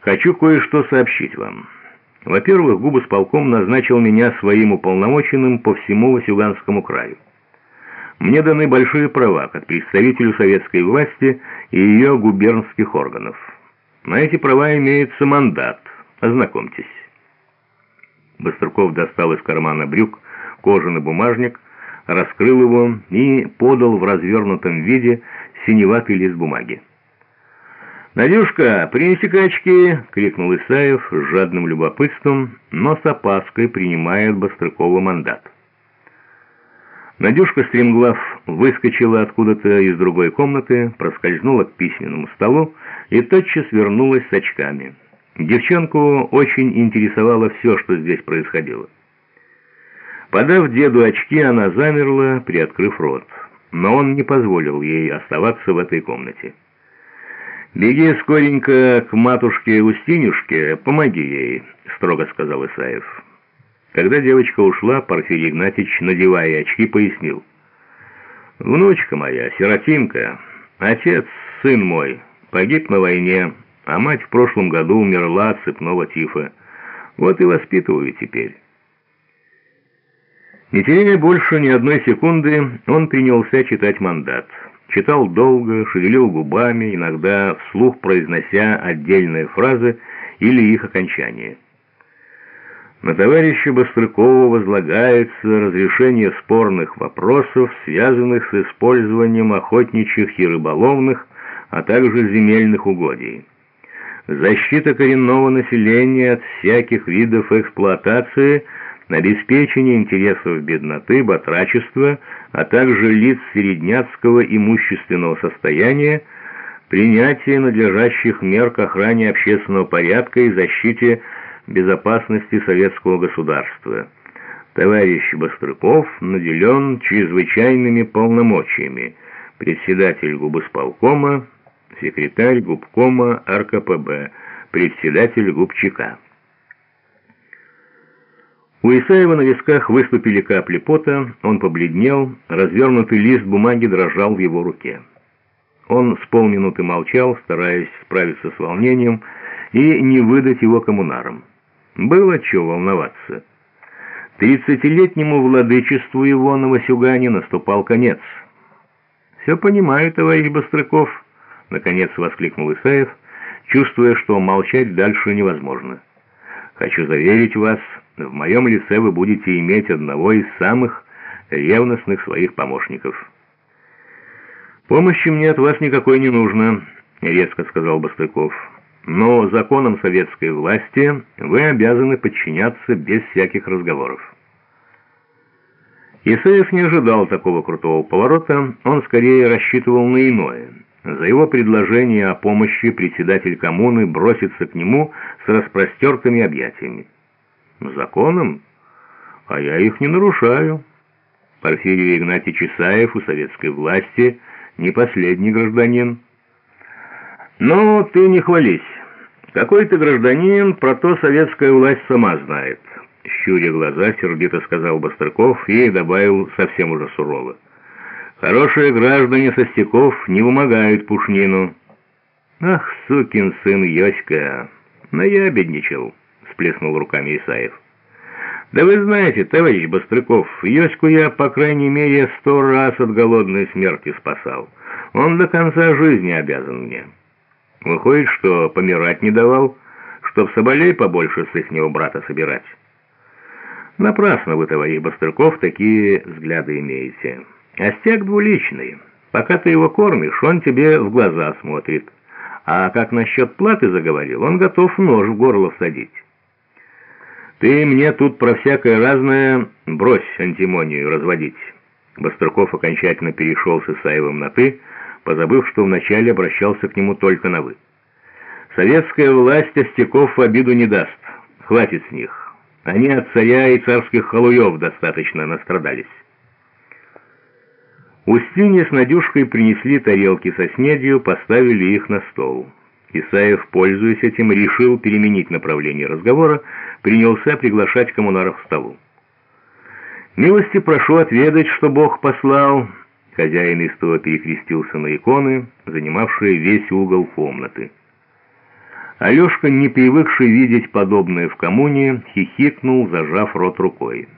Хочу кое-что сообщить вам. Во-первых, губосполком назначил меня своим уполномоченным по всему Васюганскому краю. Мне даны большие права как представителю советской власти и ее губернских органов. На эти права имеется мандат. Ознакомьтесь. Быструков достал из кармана брюк кожаный бумажник, раскрыл его и подал в развернутом виде синеватый лист бумаги. «Надюшка, принеси-ка очки!» — крикнул Исаев с жадным любопытством, но с опаской принимая от Бострыкова мандат. Надюшка стремглав выскочила откуда-то из другой комнаты, проскользнула к письменному столу и тотчас вернулась с очками. Девчонку очень интересовало все, что здесь происходило. Подав деду очки, она замерла, приоткрыв рот, но он не позволил ей оставаться в этой комнате. «Беги скоренько к матушке Устинюшке, помоги ей», — строго сказал Исаев. Когда девочка ушла, Порфирий Игнатьевич, надевая очки, пояснил. «Внучка моя, сиротинка, отец, сын мой, погиб на войне, а мать в прошлом году умерла от цепного тифа. Вот и воспитываю теперь». Не теряя больше ни одной секунды, он принялся читать мандат. Читал долго, шевелил губами, иногда вслух произнося отдельные фразы или их окончания. На товарища Бострыкова возлагается разрешение спорных вопросов, связанных с использованием охотничьих и рыболовных, а также земельных угодий. Защита коренного населения от всяких видов эксплуатации – обеспечение интересов бедноты, батрачества, а также лиц середняцкого имущественного состояния, принятие надлежащих мер к охране общественного порядка и защите безопасности советского государства. Товарищ Бострыков наделен чрезвычайными полномочиями. Председатель губосполкома, секретарь губкома РКПБ, председатель губчика. У Исаева на висках выступили капли пота, он побледнел, развернутый лист бумаги дрожал в его руке. Он с полминуты молчал, стараясь справиться с волнением и не выдать его коммунарам. Было чего волноваться. Тридцатилетнему владычеству его на Васюгане наступал конец. «Все понимаю, товарищ Бострыков», — наконец воскликнул Исаев, чувствуя, что молчать дальше невозможно. «Хочу заверить вас, в моем лице вы будете иметь одного из самых ревностных своих помощников. «Помощи мне от вас никакой не нужно», — резко сказал Бастыков. «Но законам советской власти вы обязаны подчиняться без всяких разговоров». Исаев не ожидал такого крутого поворота, он скорее рассчитывал на иное. За его предложение о помощи председатель коммуны бросится к нему с распростертыми объятиями. Законом? А я их не нарушаю. Порфирий Игнатьевич Исаев у советской власти не последний гражданин. Но ты не хвались. Какой ты гражданин, про то советская власть сама знает. Щуря глаза, сердито сказал Бастрыков и добавил совсем уже сурово. Хорошие граждане со стеков не вымогают пушнину. Ах, сукин сын Йоська, наябедничал всплеснул руками Исаев. «Да вы знаете, товарищ Бострыков, Йоську я, по крайней мере, сто раз от голодной смерти спасал. Он до конца жизни обязан мне. Выходит, что помирать не давал, чтоб соболей побольше с ихнего брата собирать. Напрасно вы, товарищ Бострыков, такие взгляды имеете. Остяк двуличный. Пока ты его кормишь, он тебе в глаза смотрит. А как насчет платы заговорил, он готов нож в горло всадить». «Ты мне тут про всякое разное брось антимонию разводить». Баструков окончательно перешел с Исаевым на «ты», позабыв, что вначале обращался к нему только на «вы». «Советская власть остяков в обиду не даст. Хватит с них. Они от царя и царских халуев достаточно настрадались». Устинья с Надюшкой принесли тарелки со снедью, поставили их на стол. Исаев, пользуясь этим, решил переменить направление разговора, принялся приглашать коммунаров к столу. «Милости прошу отведать, что Бог послал». Хозяин истово перекрестился на иконы, занимавшие весь угол комнаты. Алешка, не привыкший видеть подобное в коммуне, хихикнул, зажав рот рукой.